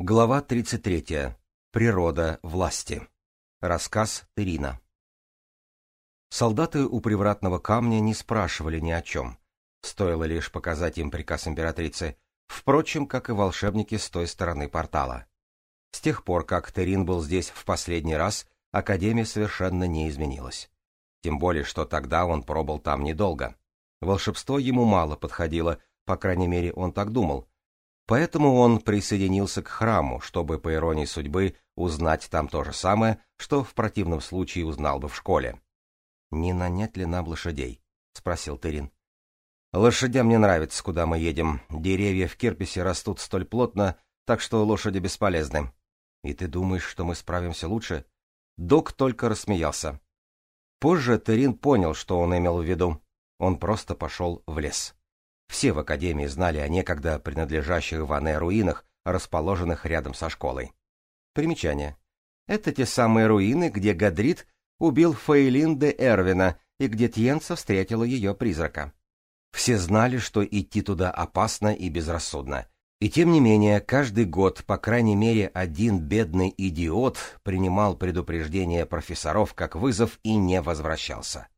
Глава 33. Природа власти. Рассказ Терина. Солдаты у привратного камня не спрашивали ни о чем. Стоило лишь показать им приказ императрицы, впрочем, как и волшебники с той стороны портала. С тех пор, как Терин был здесь в последний раз, Академия совершенно не изменилась. Тем более, что тогда он пробыл там недолго. Волшебство ему мало подходило, по крайней мере, он так думал — Поэтому он присоединился к храму, чтобы, по иронии судьбы, узнать там то же самое, что в противном случае узнал бы в школе. «Не нанять ли нам лошадей?» — спросил Терин. «Лошадям не нравится, куда мы едем. Деревья в Кирписе растут столь плотно, так что лошади бесполезны. И ты думаешь, что мы справимся лучше?» Док только рассмеялся. Позже Терин понял, что он имел в виду. Он просто пошел в лес. Все в Академии знали о некогда принадлежащих Ване руинах, расположенных рядом со школой. Примечание. Это те самые руины, где Гадрид убил Фаэлин де Эрвина и где Тьенца встретила ее призрака. Все знали, что идти туда опасно и безрассудно. И тем не менее, каждый год, по крайней мере, один бедный идиот принимал предупреждение профессоров как вызов и не возвращался.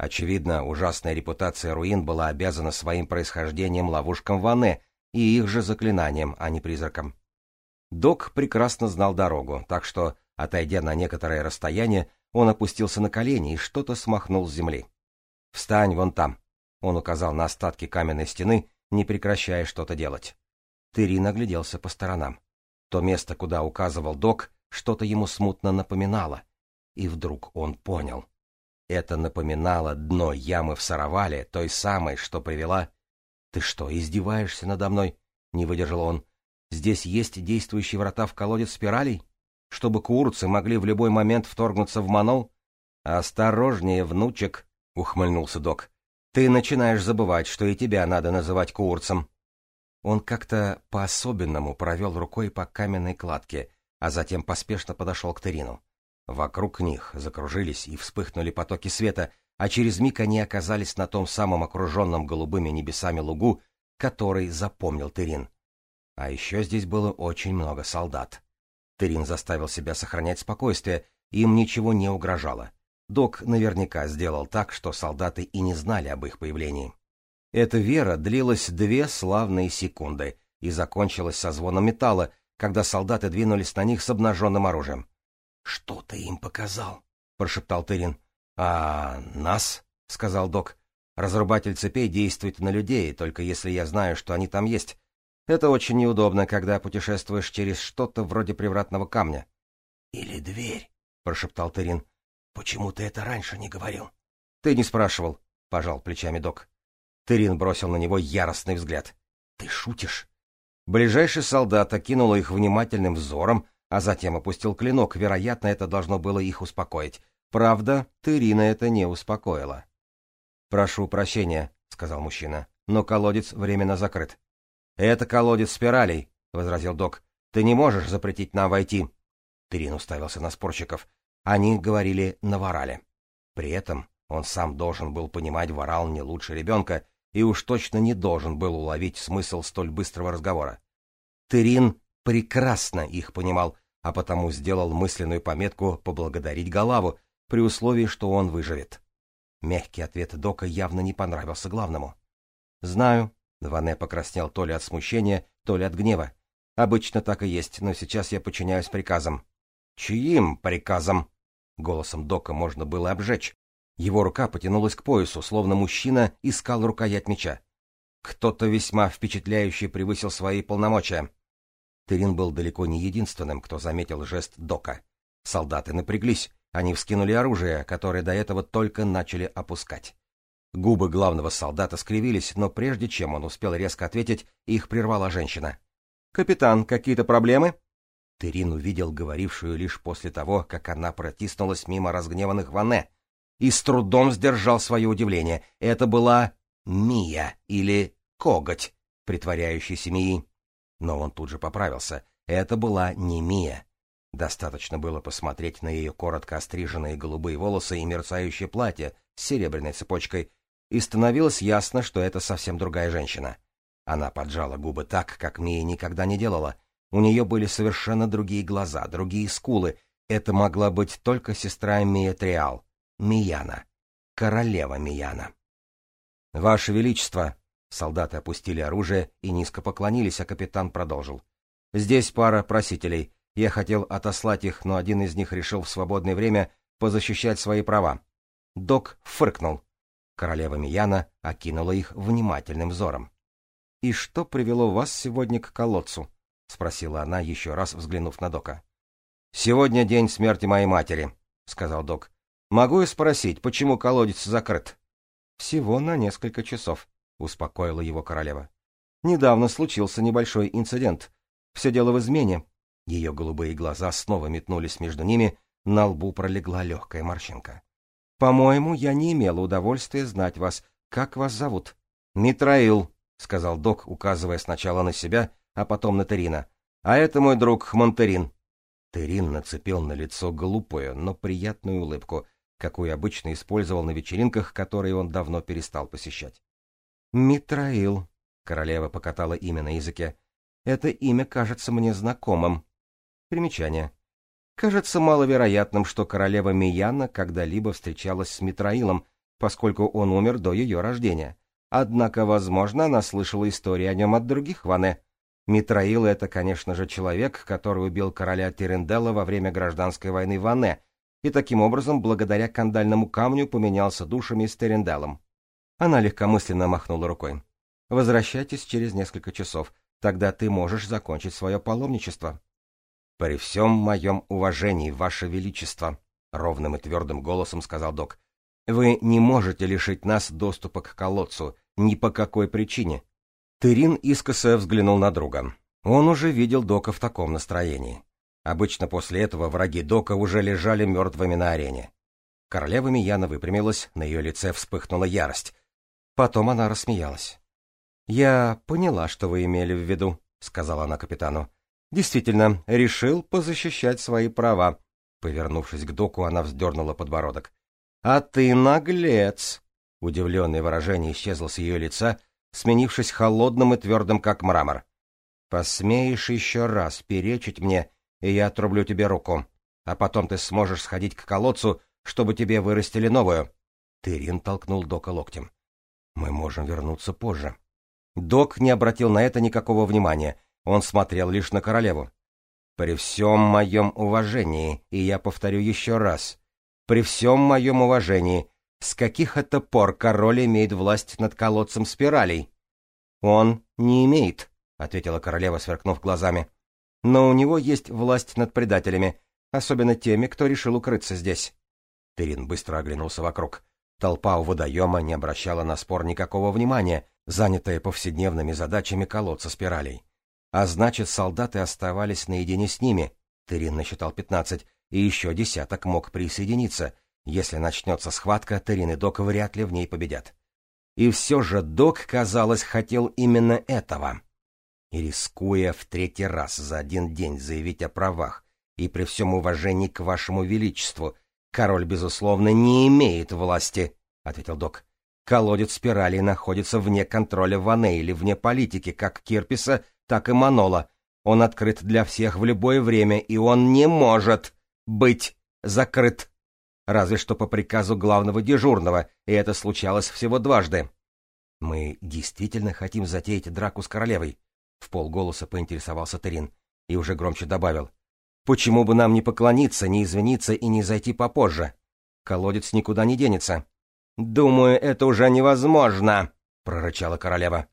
Очевидно, ужасная репутация руин была обязана своим происхождением ловушкам Ване и их же заклинаниям, а не призракам. Док прекрасно знал дорогу, так что, отойдя на некоторое расстояние, он опустился на колени и что-то смахнул с земли. «Встань вон там!» — он указал на остатки каменной стены, не прекращая что-то делать. Терин огляделся по сторонам. То место, куда указывал док, что-то ему смутно напоминало. И вдруг он понял. Это напоминало дно ямы в Саравале, той самой, что привела... — Ты что, издеваешься надо мной? — не выдержал он. — Здесь есть действующие врата в колодец спиралей? Чтобы курцы могли в любой момент вторгнуться в Манол? — Осторожнее, внучек! — ухмыльнулся док. — Ты начинаешь забывать, что и тебя надо называть курцем. Он как-то по-особенному провел рукой по каменной кладке, а затем поспешно подошел к Терину. Вокруг них закружились и вспыхнули потоки света, а через миг они оказались на том самом окруженном голубыми небесами лугу, который запомнил Терин. А еще здесь было очень много солдат. Терин заставил себя сохранять спокойствие, им ничего не угрожало. Док наверняка сделал так, что солдаты и не знали об их появлении. Эта вера длилась две славные секунды и закончилась со звоном металла, когда солдаты двинулись на них с обнаженным оружием. «Что ты им показал?» — прошептал Терин. «А нас?» — сказал док. «Разрубатель цепей действует на людей, только если я знаю, что они там есть. Это очень неудобно, когда путешествуешь через что-то вроде привратного камня». «Или дверь», — прошептал Терин. «Почему ты это раньше не говорил?» «Ты не спрашивал», — пожал плечами док. Терин бросил на него яростный взгляд. «Ты шутишь?» Ближайший солдат окинул их внимательным взором, а затем опустил клинок, вероятно, это должно было их успокоить. Правда, Терина это не успокоила. «Прошу прощения», — сказал мужчина, — «но колодец временно закрыт». «Это колодец спиралей», — возразил док. «Ты не можешь запретить нам войти». Терин уставился на спорщиков. Они говорили на ворале. При этом он сам должен был понимать ворал не лучше ребенка и уж точно не должен был уловить смысл столь быстрого разговора. Терин прекрасно их понимал а потому сделал мысленную пометку поблагодарить Галаву при условии, что он выживет. Мягкий ответ Дока явно не понравился главному. «Знаю», — Ване покраснел то ли от смущения, то ли от гнева. «Обычно так и есть, но сейчас я подчиняюсь приказам». «Чьим приказам?» Голосом Дока можно было обжечь. Его рука потянулась к поясу, словно мужчина искал рукоять меча. «Кто-то весьма впечатляюще превысил свои полномочия». Терин был далеко не единственным, кто заметил жест Дока. Солдаты напряглись, они вскинули оружие, которое до этого только начали опускать. Губы главного солдата скривились, но прежде чем он успел резко ответить, их прервала женщина. «Капитан, какие-то проблемы?» Терин увидел говорившую лишь после того, как она протиснулась мимо разгневанных Ване, и с трудом сдержал свое удивление. Это была Мия или Коготь, притворяющийся Мией. Но он тут же поправился. Это была не Мия. Достаточно было посмотреть на ее коротко остриженные голубые волосы и мерцающее платье с серебряной цепочкой, и становилось ясно, что это совсем другая женщина. Она поджала губы так, как Мия никогда не делала. У нее были совершенно другие глаза, другие скулы. Это могла быть только сестра Мия Триал, Мияна, королева Мияна. «Ваше Величество!» Солдаты опустили оружие и низко поклонились, а капитан продолжил. «Здесь пара просителей. Я хотел отослать их, но один из них решил в свободное время позащищать свои права». Док фыркнул. Королева Мияна окинула их внимательным взором. «И что привело вас сегодня к колодцу?» — спросила она, еще раз взглянув на Дока. «Сегодня день смерти моей матери», — сказал Док. «Могу я спросить, почему колодец закрыт?» «Всего на несколько часов», успокоила его королева. Недавно случился небольшой инцидент. Все дело в измене. Ее голубые глаза снова метнулись между ними, на лбу пролегла легкая морщинка. «По-моему, я не имела удовольствия знать вас. Как вас зовут?» «Митраил», — сказал док, указывая сначала на себя, а потом на Терина. «А это мой друг Хмонтерин». Терин нацепил на лицо глупую, но приятную улыбку, какую обычно использовал на вечеринках, которые он давно перестал посещать. «Митраил», — королева покатала имя на языке. «Это имя кажется мне знакомым». Примечание. Кажется маловероятным, что королева Мияна когда-либо встречалась с Митраилом, поскольку он умер до ее рождения. Однако, возможно, она слышала истории о нем от других Ване. Митраил — это, конечно же, человек, который убил короля Теренделла во время гражданской войны Ване, и таким образом, благодаря кандальному камню, поменялся душами с Теренделлом. Она легкомысленно махнула рукой. «Возвращайтесь через несколько часов. Тогда ты можешь закончить свое паломничество». «При всем моем уважении, Ваше Величество», — ровным и твердым голосом сказал док, — «вы не можете лишить нас доступа к колодцу, ни по какой причине». Терин искоса взглянул на друга. Он уже видел дока в таком настроении. Обычно после этого враги дока уже лежали мертвыми на арене. Королева Мияна выпрямилась, на ее лице вспыхнула ярость. Потом она рассмеялась. «Я поняла, что вы имели в виду», — сказала она капитану. «Действительно, решил позащищать свои права». Повернувшись к доку, она вздернула подбородок. «А ты наглец!» Удивленное выражение исчезло с ее лица, сменившись холодным и твердым, как мрамор. «Посмеешь еще раз перечить мне, и я отрублю тебе руку. А потом ты сможешь сходить к колодцу, чтобы тебе вырастили новую». Терин толкнул Дока локтем. Мы можем вернуться позже. Док не обратил на это никакого внимания. Он смотрел лишь на королеву. При всем моем уважении, и я повторю еще раз, при всем моем уважении, с каких это пор король имеет власть над колодцем спиралей? Он не имеет, ответила королева, сверкнув глазами. Но у него есть власть над предателями, особенно теми, кто решил укрыться здесь. Терин быстро оглянулся вокруг. Толпа у водоема не обращала на спор никакого внимания, занятая повседневными задачами колодца спиралей. А значит, солдаты оставались наедине с ними, Терин насчитал 15, и еще десяток мог присоединиться. Если начнется схватка, Терин и Док вряд ли в ней победят. И все же Док, казалось, хотел именно этого. И рискуя в третий раз за один день заявить о правах, и при всем уважении к вашему величеству, король, безусловно, не имеет власти ответил док. Колодец спирали находится вне контроля Ванейли, вне политики, как Кирписа, так и Манола. Он открыт для всех в любое время, и он не может быть закрыт. Разве что по приказу главного дежурного, и это случалось всего дважды. «Мы действительно хотим затеять драку с королевой?» — в полголоса поинтересовался Терин и уже громче добавил. «Почему бы нам не поклониться, не извиниться и не зайти попозже? Колодец никуда не денется. «Думаю, это уже невозможно», — прорычала королева.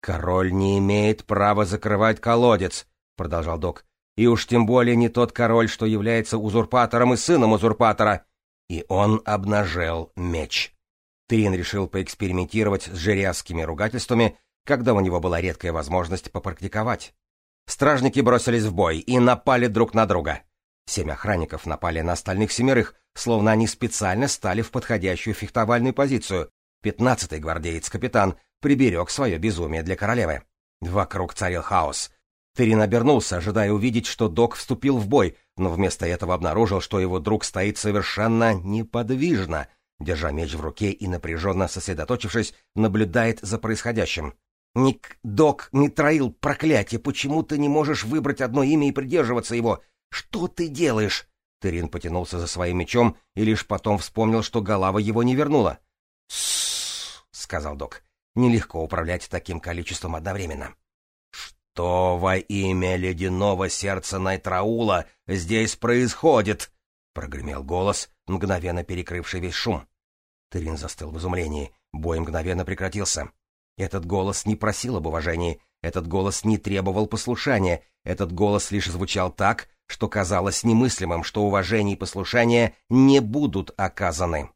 «Король не имеет права закрывать колодец», — продолжал док. «И уж тем более не тот король, что является узурпатором и сыном узурпатора». И он обнажил меч. Трин решил поэкспериментировать с жерязкими ругательствами, когда у него была редкая возможность попрактиковать. Стражники бросились в бой и напали друг на друга. Семь охранников напали на остальных семерых, словно они специально стали в подходящую фехтовальную позицию. Пятнадцатый гвардеец-капитан приберег свое безумие для королевы. Вокруг царил хаос. Терин обернулся, ожидая увидеть, что док вступил в бой, но вместо этого обнаружил, что его друг стоит совершенно неподвижно, держа меч в руке и напряженно сосредоточившись, наблюдает за происходящим. «Ник, док, не троил, проклятие, почему ты не можешь выбрать одно имя и придерживаться его?» «Что ты делаешь?» Терин потянулся за своим мечом и лишь потом вспомнил, что голова его не вернула. «Сссс», — сказал док, — «нелегко управлять таким количеством одновременно». «Что во имя ледяного сердца Найтраула здесь происходит?» — прогремел голос, мгновенно перекрывший весь шум. Терин застыл в изумлении. Бой мгновенно прекратился. Этот голос не просил об уважении, этот голос не требовал послушания, этот голос лишь звучал так, что казалось немыслимым, что уважение и послушание не будут оказаны.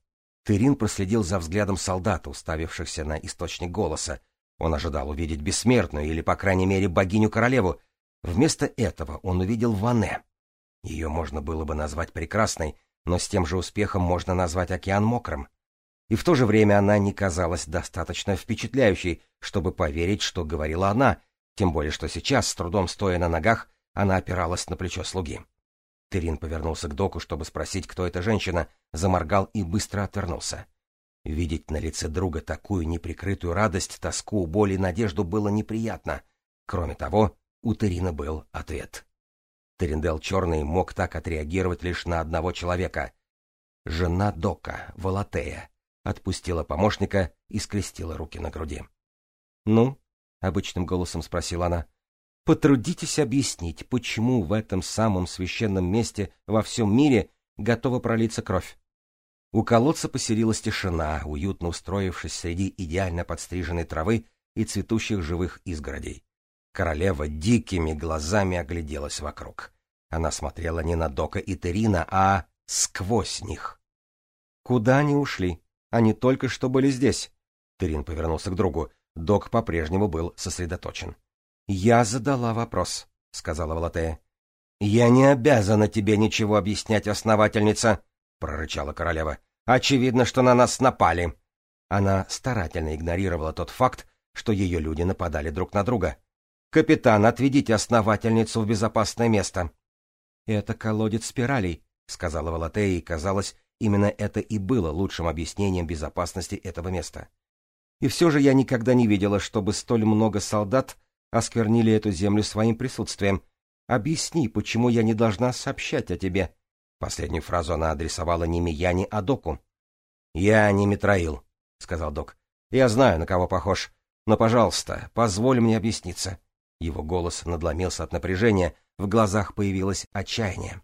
Терин проследил за взглядом солдата, уставившихся на источник голоса. Он ожидал увидеть бессмертную или, по крайней мере, богиню-королеву. Вместо этого он увидел Ване. Ее можно было бы назвать прекрасной, но с тем же успехом можно назвать океан мокрым. И в то же время она не казалась достаточно впечатляющей, чтобы поверить, что говорила она, тем более что сейчас, с трудом стоя на ногах, она опиралась на плечо слуги. Терин повернулся к доку, чтобы спросить, кто эта женщина, заморгал и быстро отвернулся. Видеть на лице друга такую неприкрытую радость, тоску, боль и надежду было неприятно. Кроме того, у Терина был ответ. Терендел Черный мог так отреагировать лишь на одного человека. Жена Дока, Волотея, отпустила помощника и скрестила руки на груди. «Ну?» — обычным голосом спросила она. Потрудитесь объяснить, почему в этом самом священном месте во всем мире готова пролиться кровь. У колодца поселилась тишина, уютно устроившись среди идеально подстриженной травы и цветущих живых изгородей. Королева дикими глазами огляделась вокруг. Она смотрела не на Дока и Терина, а сквозь них. «Куда они ушли? Они только что были здесь!» Терин повернулся к другу. Док по-прежнему был сосредоточен. «Я задала вопрос», — сказала Валатея. «Я не обязана тебе ничего объяснять, основательница», — прорычала королева. «Очевидно, что на нас напали». Она старательно игнорировала тот факт, что ее люди нападали друг на друга. «Капитан, отведите основательницу в безопасное место». «Это колодец спиралей», — сказала Валатея, и, казалось, именно это и было лучшим объяснением безопасности этого места. И все же я никогда не видела, чтобы столь много солдат осквернили эту землю своим присутствием. Объясни, почему я не должна сообщать о тебе?» Последнюю фразу она адресовала не Мияне, а Доку. «Я не Митраил», — сказал Док. «Я знаю, на кого похож. Но, пожалуйста, позволь мне объясниться». Его голос надломился от напряжения, в глазах появилось отчаяние.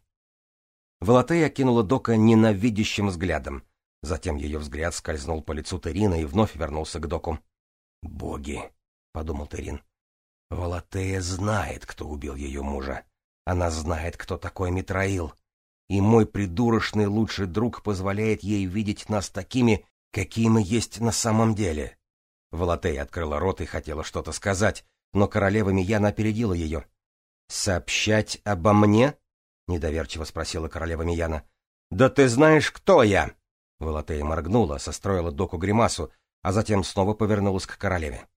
Волотея кинула Дока ненавидящим взглядом. Затем ее взгляд скользнул по лицу Терина и вновь вернулся к Доку. «Боги!» — подумал Терин. Валатея знает, кто убил ее мужа. Она знает, кто такой Митраил. И мой придурочный лучший друг позволяет ей видеть нас такими, какие мы есть на самом деле. Валатея открыла рот и хотела что-то сказать, но королева Мияна опередила ее. «Сообщать обо мне?» — недоверчиво спросила королева Мияна. «Да ты знаешь, кто я!» Валатея моргнула, состроила доку гримасу, а затем снова повернулась к королеве.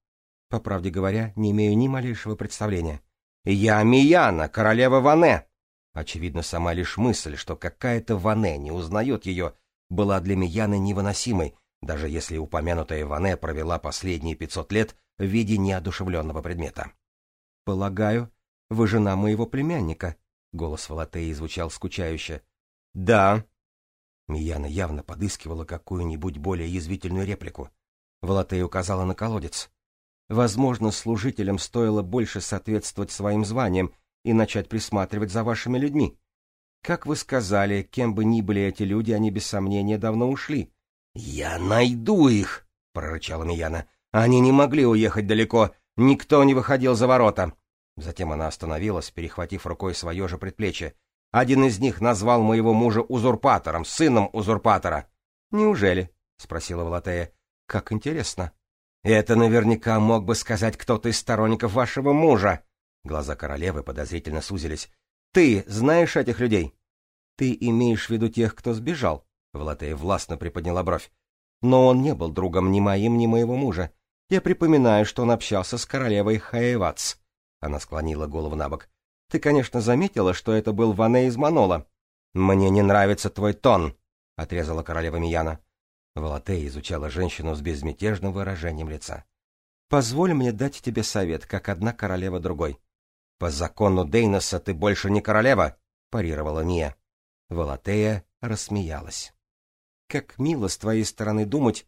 По правде говоря, не имею ни малейшего представления. «Я Мияна, королева Ване!» Очевидно, сама лишь мысль, что какая-то Ване не узнает ее, была для Мияны невыносимой, даже если упомянутая Ване провела последние 500 лет в виде неодушевленного предмета. «Полагаю, вы жена моего племянника», — голос Валатеи звучал скучающе. «Да». Мияна явно подыскивала какую-нибудь более язвительную реплику. Валатея указала на колодец. Возможно, служителям стоило больше соответствовать своим званиям и начать присматривать за вашими людьми. Как вы сказали, кем бы ни были эти люди, они без сомнения давно ушли. — Я найду их! — прорычала Мияна. — Они не могли уехать далеко. Никто не выходил за ворота. Затем она остановилась, перехватив рукой свое же предплечье. Один из них назвал моего мужа узурпатором, сыном узурпатора. — Неужели? — спросила Валатея. — Как интересно. Это наверняка мог бы сказать кто-то из сторонников вашего мужа. Глаза королевы подозрительно сузились. Ты знаешь этих людей? Ты имеешь в виду тех, кто сбежал? Владея властно приподняла бровь. Но он не был другом ни моим, ни моего мужа. Я припоминаю, что он общался с королевой Хаевац. Она склонила голову на бок. Ты, конечно, заметила, что это был Ване из Манола. Мне не нравится твой тон, отрезала королева Мияна. Волотея изучала женщину с безмятежным выражением лица. «Позволь мне дать тебе совет, как одна королева другой». «По закону Дейноса ты больше не королева!» — парировала Ния. Волотея рассмеялась. «Как мило с твоей стороны думать,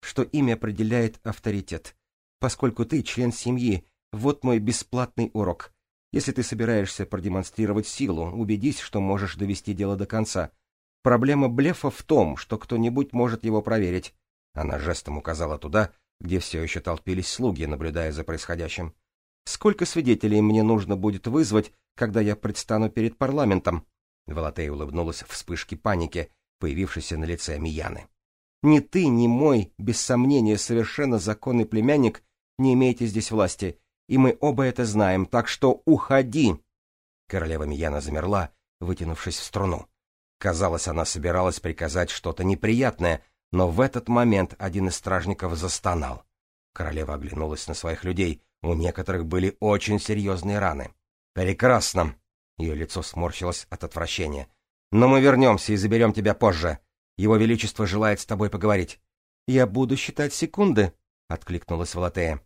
что имя определяет авторитет. Поскольку ты член семьи, вот мой бесплатный урок. Если ты собираешься продемонстрировать силу, убедись, что можешь довести дело до конца, Проблема блефа в том, что кто-нибудь может его проверить. Она жестом указала туда, где все еще толпились слуги, наблюдая за происходящим. Сколько свидетелей мне нужно будет вызвать, когда я предстану перед парламентом? Волотей улыбнулась в вспышке паники, появившейся на лице Мияны. Ни ты, ни мой, без сомнения, совершенно законный племянник не имеете здесь власти, и мы оба это знаем, так что уходи!» Королева Мияна замерла, вытянувшись в струну. Казалось, она собиралась приказать что-то неприятное, но в этот момент один из стражников застонал. Королева оглянулась на своих людей. У некоторых были очень серьезные раны. «Прекрасно!» Ее лицо сморщилось от отвращения. «Но мы вернемся и заберем тебя позже. Его Величество желает с тобой поговорить». «Я буду считать секунды», — откликнулась Валатея.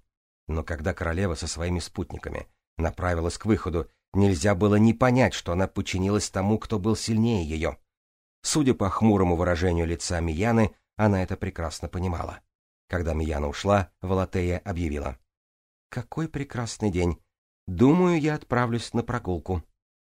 Но когда королева со своими спутниками направилась к выходу, нельзя было не понять, что она подчинилась тому, кто был сильнее ее. Судя по хмурому выражению лица Мияны, она это прекрасно понимала. Когда Мияна ушла, Валатея объявила. «Какой прекрасный день! Думаю, я отправлюсь на прогулку».